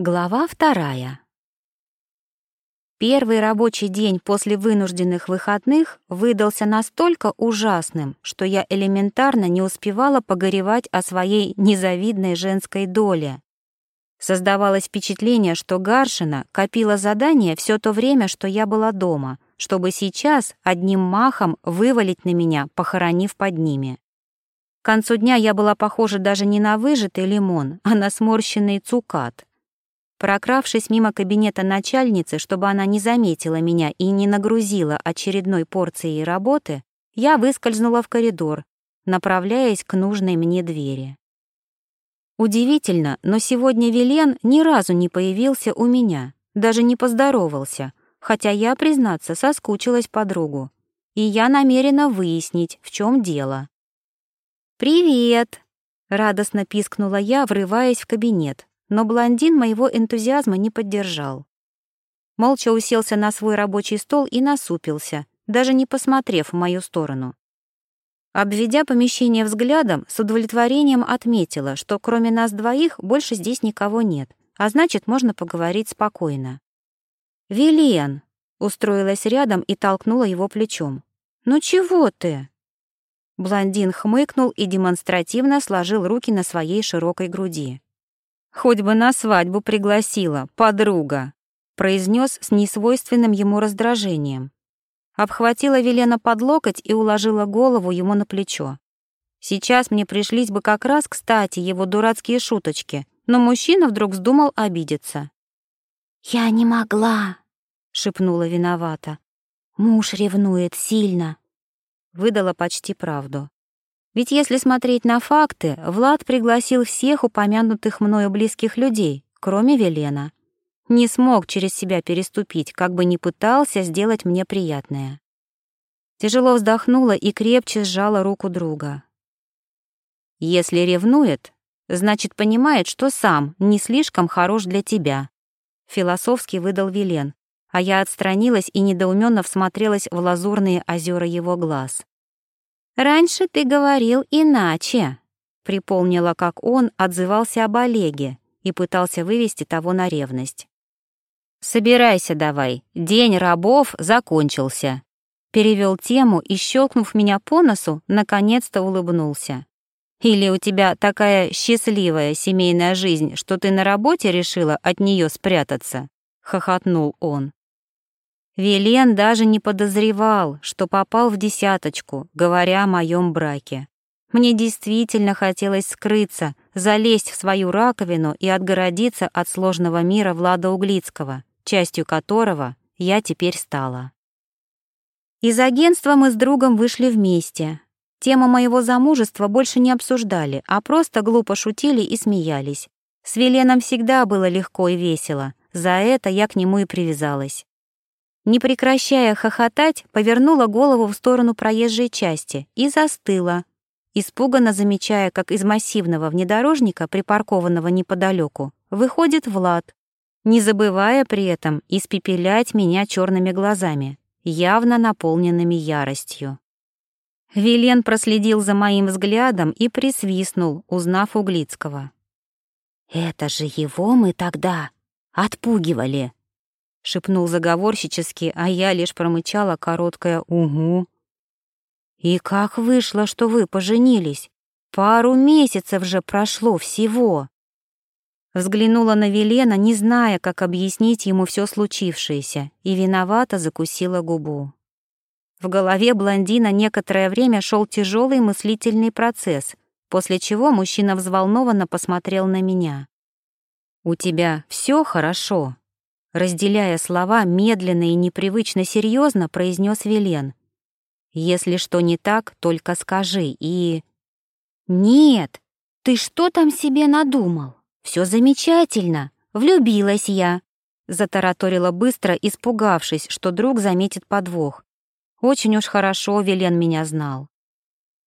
Глава вторая. Первый рабочий день после вынужденных выходных выдался настолько ужасным, что я элементарно не успевала погоревать о своей незавидной женской доле. Создавалось впечатление, что Гаршина копила задания все то время, что я была дома, чтобы сейчас одним махом вывалить на меня, похоронив под ними. К концу дня я была похожа даже не на выжатый лимон, а на сморщенный цукат. Прокравшись мимо кабинета начальницы, чтобы она не заметила меня и не нагрузила очередной порцией работы, я выскользнула в коридор, направляясь к нужной мне двери. Удивительно, но сегодня Вилен ни разу не появился у меня, даже не поздоровался, хотя я, признаться, соскучилась по другу. И я намерена выяснить, в чем дело. «Привет!» — радостно пискнула я, врываясь в кабинет, но блондин моего энтузиазма не поддержал. Молча уселся на свой рабочий стол и насупился, даже не посмотрев в мою сторону. Обведя помещение взглядом, с удовлетворением отметила, что кроме нас двоих больше здесь никого нет, а значит, можно поговорить спокойно. «Вилен!» — устроилась рядом и толкнула его плечом. «Ну чего ты?» Блондин хмыкнул и демонстративно сложил руки на своей широкой груди. «Хоть бы на свадьбу пригласила, подруга», — произнес с несвойственным ему раздражением. Обхватила Велена под локоть и уложила голову ему на плечо. Сейчас мне пришлись бы как раз кстати его дурацкие шуточки, но мужчина вдруг вздумал обидеться. «Я не могла», — шепнула виновата. «Муж ревнует сильно». Выдала почти правду. Ведь если смотреть на факты, Влад пригласил всех упомянутых мною близких людей, кроме Велена. Не смог через себя переступить, как бы ни пытался сделать мне приятное. Тяжело вздохнула и крепче сжала руку друга. «Если ревнует, значит, понимает, что сам не слишком хорош для тебя», — философски выдал Велен, а я отстранилась и недоуменно всмотрелась в лазурные озера его глаз. «Раньше ты говорил иначе», — припомнила, как он отзывался об Олеге и пытался вывести того на ревность. «Собирайся давай, день рабов закончился», — перевел тему и, щелкнув меня по носу, наконец-то улыбнулся. «Или у тебя такая счастливая семейная жизнь, что ты на работе решила от нее спрятаться?» — хохотнул он. Вилен даже не подозревал, что попал в десяточку, говоря о моем браке. Мне действительно хотелось скрыться, залезть в свою раковину и отгородиться от сложного мира Влада Углицкого, частью которого я теперь стала. Из агентства мы с другом вышли вместе. Тему моего замужества больше не обсуждали, а просто глупо шутили и смеялись. С Веленом всегда было легко и весело, за это я к нему и привязалась. Не прекращая хохотать, повернула голову в сторону проезжей части и застыла, испуганно замечая, как из массивного внедорожника, припаркованного неподалеку, выходит Влад, не забывая при этом испепелять меня черными глазами, явно наполненными яростью. Вилен проследил за моим взглядом и присвистнул, узнав Углицкого. «Это же его мы тогда отпугивали!» — шепнул заговорщически, а я лишь промычала короткое «угу». «И как вышло, что вы поженились? Пару месяцев же прошло всего!» Взглянула на Велена, не зная, как объяснить ему все случившееся, и виновато закусила губу. В голове блондина некоторое время шел тяжелый мыслительный процесс, после чего мужчина взволнованно посмотрел на меня. «У тебя все хорошо?» Разделяя слова, медленно и непривычно серьезно произнес Велен. «Если что не так, только скажи и...» «Нет, ты что там себе надумал? Все замечательно, влюбилась я», затараторила быстро, испугавшись, что друг заметит подвох. Очень уж хорошо Велен меня знал.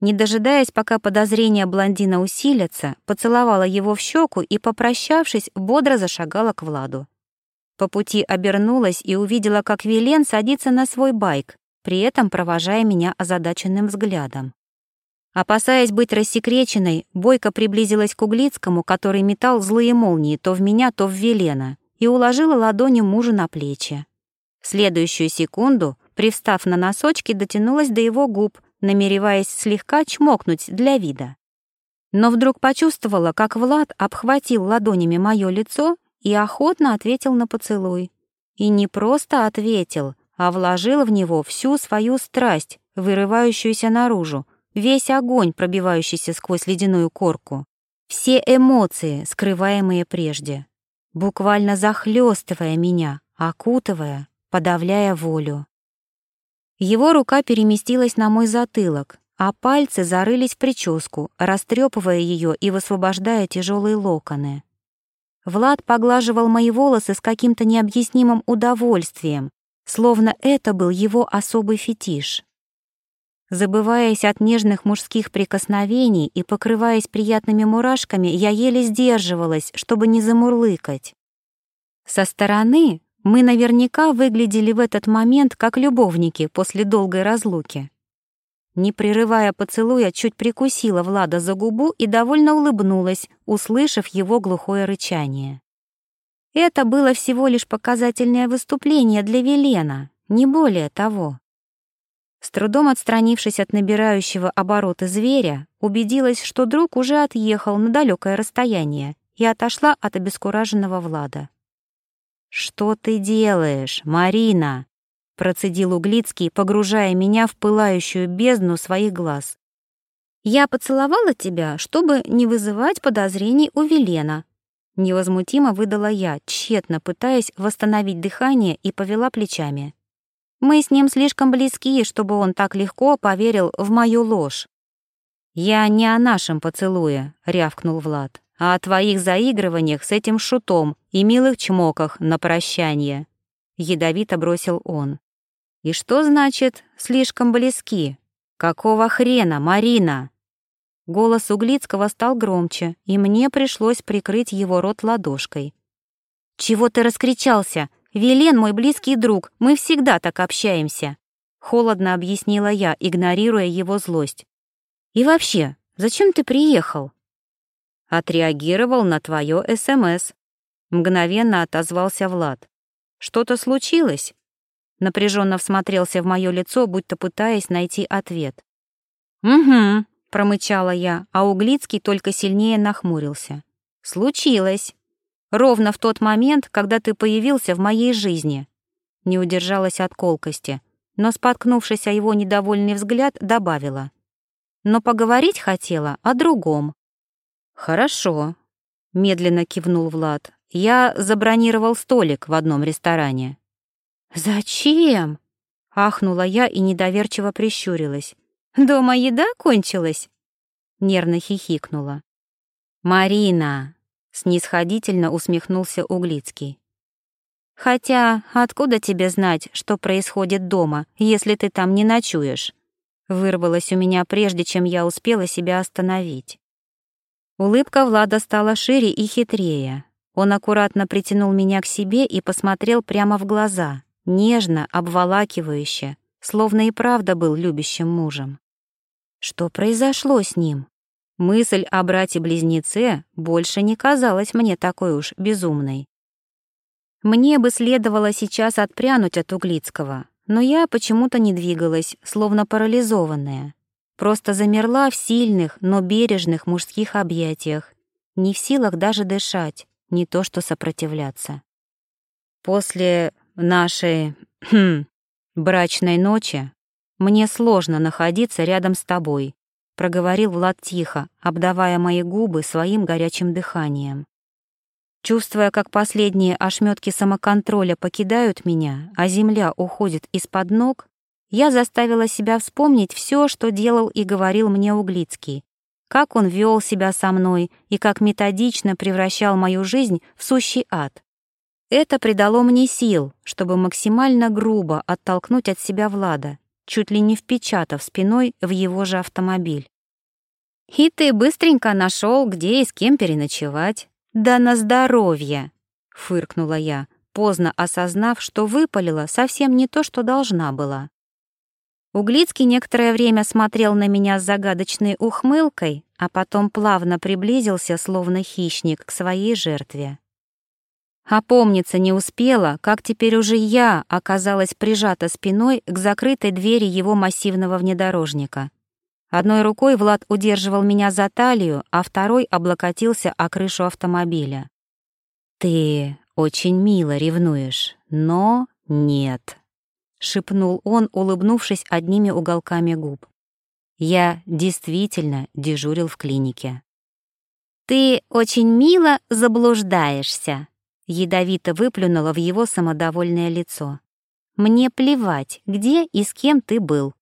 Не дожидаясь, пока подозрения блондина усилятся, поцеловала его в щеку и, попрощавшись, бодро зашагала к Владу. По пути обернулась и увидела, как Вилен садится на свой байк, при этом провожая меня озадаченным взглядом. Опасаясь быть рассекреченной, Бойко приблизилась к Углицкому, который метал злые молнии то в меня, то в Велена, и уложила ладони мужа на плечи. В следующую секунду, привстав на носочки, дотянулась до его губ, намереваясь слегка чмокнуть для вида. Но вдруг почувствовала, как Влад обхватил ладонями мое лицо и охотно ответил на поцелуй. И не просто ответил, а вложил в него всю свою страсть, вырывающуюся наружу, весь огонь, пробивающийся сквозь ледяную корку, все эмоции, скрываемые прежде, буквально захлестывая меня, окутывая, подавляя волю. Его рука переместилась на мой затылок, а пальцы зарылись в прическу, растрепывая ее и высвобождая тяжелые локоны. Влад поглаживал мои волосы с каким-то необъяснимым удовольствием, словно это был его особый фетиш. Забываясь от нежных мужских прикосновений и покрываясь приятными мурашками, я еле сдерживалась, чтобы не замурлыкать. Со стороны мы наверняка выглядели в этот момент как любовники после долгой разлуки. Не прерывая поцелуя, чуть прикусила Влада за губу и довольно улыбнулась, услышав его глухое рычание. Это было всего лишь показательное выступление для Велена, не более того. С трудом отстранившись от набирающего обороты зверя, убедилась, что друг уже отъехал на далекое расстояние и отошла от обескураженного Влада. «Что ты делаешь, Марина?» — процедил Углицкий, погружая меня в пылающую бездну своих глаз. «Я поцеловала тебя, чтобы не вызывать подозрений у Велена», — невозмутимо выдала я, тщетно пытаясь восстановить дыхание и повела плечами. Мы с ним слишком близки, чтобы он так легко поверил в мою ложь. «Я не о нашем поцелуе», — рявкнул Влад, «а о твоих заигрываниях с этим шутом и милых чмоках на прощание», — ядовито бросил он. «И что значит «слишком близки»? Какого хрена, Марина?» Голос Углицкого стал громче, и мне пришлось прикрыть его рот ладошкой. «Чего ты раскричался? «Велен мой близкий друг, мы всегда так общаемся», — холодно объяснила я, игнорируя его злость. «И вообще, зачем ты приехал?» «Отреагировал на твое СМС», — мгновенно отозвался Влад. «Что-то случилось?» Напряженно всмотрелся в мое лицо, будто пытаясь найти ответ. «Угу», — промычала я, а Углицкий только сильнее нахмурился. «Случилось. Ровно в тот момент, когда ты появился в моей жизни. Не удержалась от колкости, но, споткнувшись о его недовольный взгляд, добавила. Но поговорить хотела о другом. «Хорошо», — медленно кивнул Влад. «Я забронировал столик в одном ресторане». «Зачем?» — ахнула я и недоверчиво прищурилась. «Дома еда кончилась?» Нервно хихикнула. «Марина!» снисходительно усмехнулся Углицкий. Хотя откуда тебе знать, что происходит дома, если ты там не ночуешь? Вырвалось у меня прежде, чем я успела себя остановить. Улыбка Влада стала шире и хитрее. Он аккуратно притянул меня к себе и посмотрел прямо в глаза, нежно, обволакивающе, словно и правда был любящим мужем. Что произошло с ним? Мысль о брате-близнеце больше не казалась мне такой уж безумной. Мне бы следовало сейчас отпрянуть от Углицкого, но я почему-то не двигалась, словно парализованная. Просто замерла в сильных, но бережных мужских объятиях, не в силах даже дышать, не то что сопротивляться. После нашей хм, брачной ночи мне сложно находиться рядом с тобой, проговорил Влад тихо, обдавая мои губы своим горячим дыханием. Чувствуя, как последние ошметки самоконтроля покидают меня, а земля уходит из-под ног, я заставила себя вспомнить все, что делал и говорил мне Углицкий, как он вел себя со мной и как методично превращал мою жизнь в сущий ад. Это придало мне сил, чтобы максимально грубо оттолкнуть от себя Влада, чуть ли не впечатав спиной в его же автомобиль. «И ты быстренько нашел, где и с кем переночевать. Да на здоровье!» — фыркнула я, поздно осознав, что выпалила совсем не то, что должна была. Углицкий некоторое время смотрел на меня с загадочной ухмылкой, а потом плавно приблизился, словно хищник, к своей жертве. Опомниться не успела, как теперь уже я оказалась прижата спиной к закрытой двери его массивного внедорожника. Одной рукой Влад удерживал меня за талию, а второй облокотился о крышу автомобиля. «Ты очень мило ревнуешь, но нет», — шепнул он, улыбнувшись одними уголками губ. «Я действительно дежурил в клинике». «Ты очень мило заблуждаешься», — ядовито выплюнула в его самодовольное лицо. «Мне плевать, где и с кем ты был.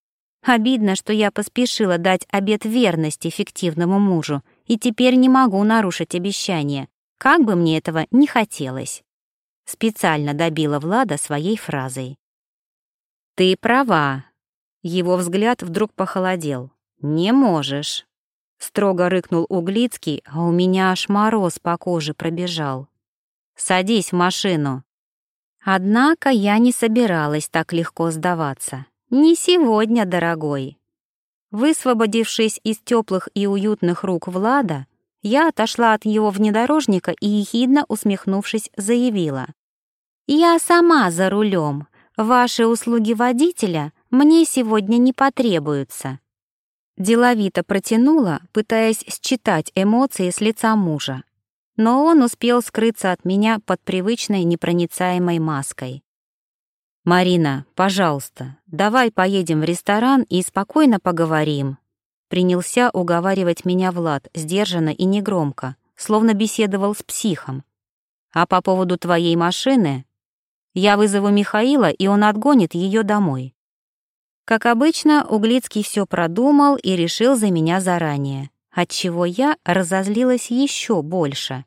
Обидно, что я поспешила дать обет верности фиктивному мужу, и теперь не могу нарушить обещание, как бы мне этого не хотелось. Специально добила Влада своей фразой. «Ты права». Его взгляд вдруг похолодел. «Не можешь». Строго рыкнул Углицкий, а у меня аж мороз по коже пробежал. «Садись в машину». Однако я не собиралась так легко сдаваться. Не сегодня, дорогой. Высвободившись из теплых и уютных рук Влада, я отошла от его внедорожника и, ехидно усмехнувшись, заявила. «Я сама за рулем. Ваши услуги водителя мне сегодня не потребуются». Деловито протянула, пытаясь считать эмоции с лица мужа. Но он успел скрыться от меня под привычной непроницаемой маской. «Марина, пожалуйста, давай поедем в ресторан и спокойно поговорим». Принялся уговаривать меня Влад, сдержанно и негромко, словно беседовал с психом. «А по поводу твоей машины? Я вызову Михаила, и он отгонит ее домой». Как обычно, Углицкий все продумал и решил за меня заранее, отчего я разозлилась еще больше.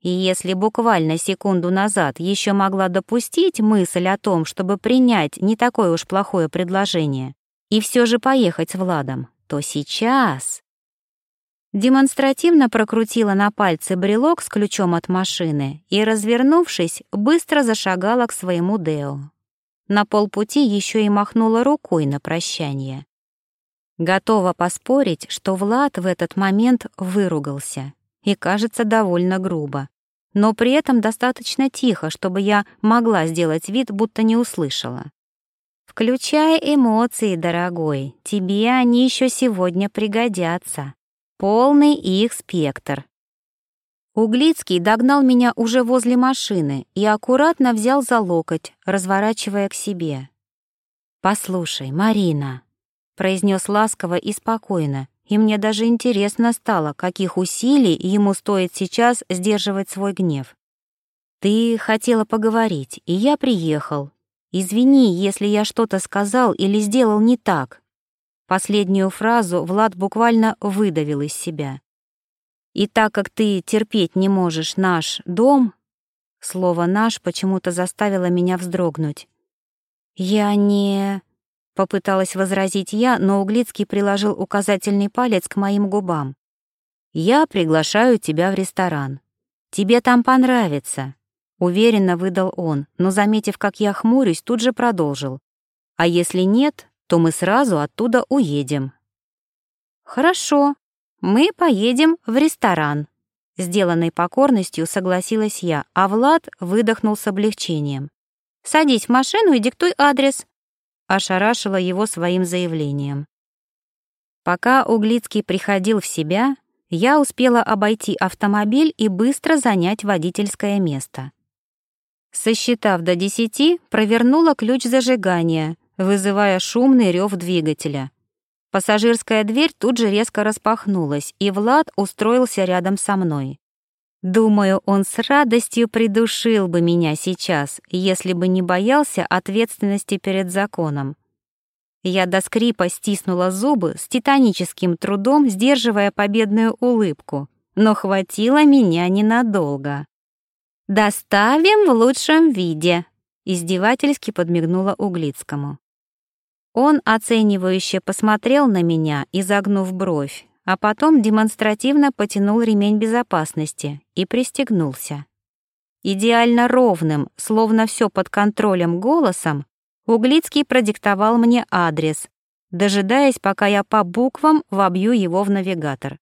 И если буквально секунду назад еще могла допустить мысль о том, чтобы принять не такое уж плохое предложение и все же поехать с Владом, то сейчас... Демонстративно прокрутила на пальце брелок с ключом от машины и, развернувшись, быстро зашагала к своему Део. На полпути еще и махнула рукой на прощание. Готова поспорить, что Влад в этот момент выругался и, кажется, довольно грубо, но при этом достаточно тихо, чтобы я могла сделать вид, будто не услышала. «Включай эмоции, дорогой, тебе они еще сегодня пригодятся. Полный их спектр». Углицкий догнал меня уже возле машины и аккуратно взял за локоть, разворачивая к себе. «Послушай, Марина», — произнес ласково и спокойно, и мне даже интересно стало, каких усилий ему стоит сейчас сдерживать свой гнев. «Ты хотела поговорить, и я приехал. Извини, если я что-то сказал или сделал не так». Последнюю фразу Влад буквально выдавил из себя. «И так как ты терпеть не можешь наш дом...» Слово «наш» почему-то заставило меня вздрогнуть. «Я не...» Попыталась возразить я, но Углицкий приложил указательный палец к моим губам. «Я приглашаю тебя в ресторан. Тебе там понравится», — уверенно выдал он, но, заметив, как я хмурюсь, тут же продолжил. «А если нет, то мы сразу оттуда уедем». «Хорошо, мы поедем в ресторан», — сделанной покорностью согласилась я, а Влад выдохнул с облегчением. «Садись в машину и диктуй адрес, ошарашила его своим заявлением. Пока Углицкий приходил в себя, я успела обойти автомобиль и быстро занять водительское место. Сосчитав до десяти, провернула ключ зажигания, вызывая шумный рев двигателя. Пассажирская дверь тут же резко распахнулась, и Влад устроился рядом со мной. Думаю, он с радостью придушил бы меня сейчас, если бы не боялся ответственности перед законом. Я до скрипа стиснула зубы с титаническим трудом, сдерживая победную улыбку, но хватило меня ненадолго. «Доставим в лучшем виде», — издевательски подмигнула Углицкому. Он оценивающе посмотрел на меня, изогнув бровь, а потом демонстративно потянул ремень безопасности и пристегнулся. Идеально ровным, словно все под контролем голосом, Углицкий продиктовал мне адрес, дожидаясь, пока я по буквам вобью его в навигатор.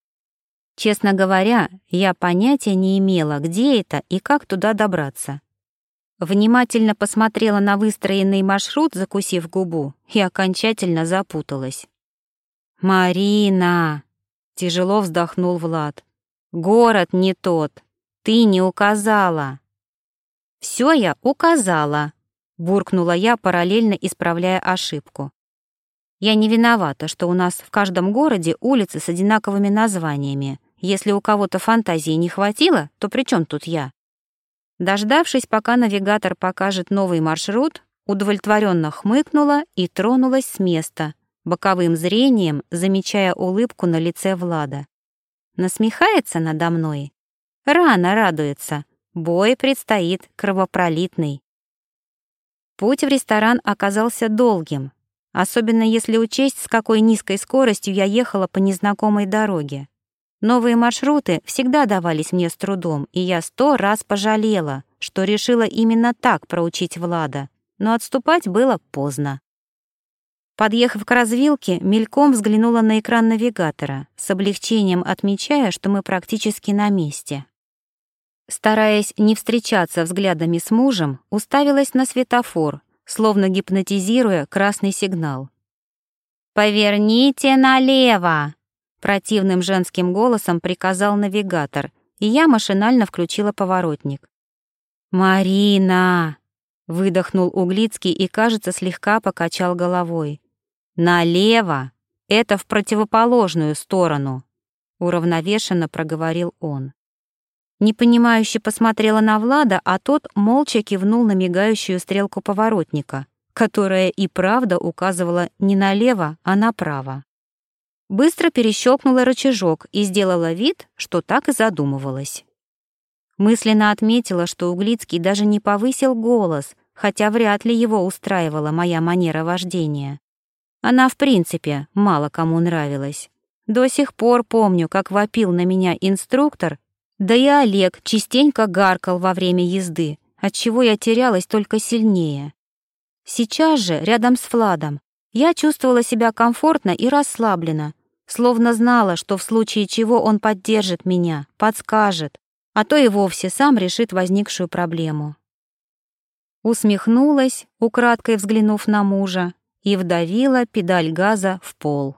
Честно говоря, я понятия не имела, где это и как туда добраться. Внимательно посмотрела на выстроенный маршрут, закусив губу, и окончательно запуталась. «Марина!» — тяжело вздохнул Влад. «Город не тот. Ты не указала». «Все я указала», — буркнула я, параллельно исправляя ошибку. «Я не виновата, что у нас в каждом городе улицы с одинаковыми названиями. Если у кого-то фантазии не хватило, то при чем тут я?» Дождавшись, пока навигатор покажет новый маршрут, удовлетворенно хмыкнула и тронулась с места, боковым зрением замечая улыбку на лице Влада. Насмехается надо мной? Рано радуется. Бой предстоит кровопролитный. Путь в ресторан оказался долгим, особенно если учесть, с какой низкой скоростью я ехала по незнакомой дороге. Новые маршруты всегда давались мне с трудом, и я сто раз пожалела, что решила именно так проучить Влада, но отступать было поздно. Подъехав к развилке, мельком взглянула на экран навигатора, с облегчением отмечая, что мы практически на месте. Стараясь не встречаться взглядами с мужем, уставилась на светофор, словно гипнотизируя красный сигнал. «Поверните налево!» Противным женским голосом приказал навигатор, и я машинально включила поворотник. «Марина!» — выдохнул Углицкий и, кажется, слегка покачал головой. «Налево! Это в противоположную сторону!» — уравновешенно проговорил он. Непонимающе посмотрела на Влада, а тот молча кивнул на мигающую стрелку поворотника, которая и правда указывала не налево, а направо. Быстро перещелкнула рычажок и сделала вид, что так и задумывалась. Мысленно отметила, что Углицкий даже не повысил голос, хотя вряд ли его устраивала моя манера вождения. Она, в принципе, мало кому нравилась. До сих пор помню, как вопил на меня инструктор, да и Олег частенько гаркал во время езды, отчего я терялась только сильнее. Сейчас же, рядом с Владом, я чувствовала себя комфортно и расслабленно, словно знала, что в случае чего он поддержит меня, подскажет, а то и вовсе сам решит возникшую проблему. Усмехнулась, украдкой взглянув на мужа, и вдавила педаль газа в пол.